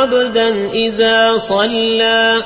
عبدا إذا صلى.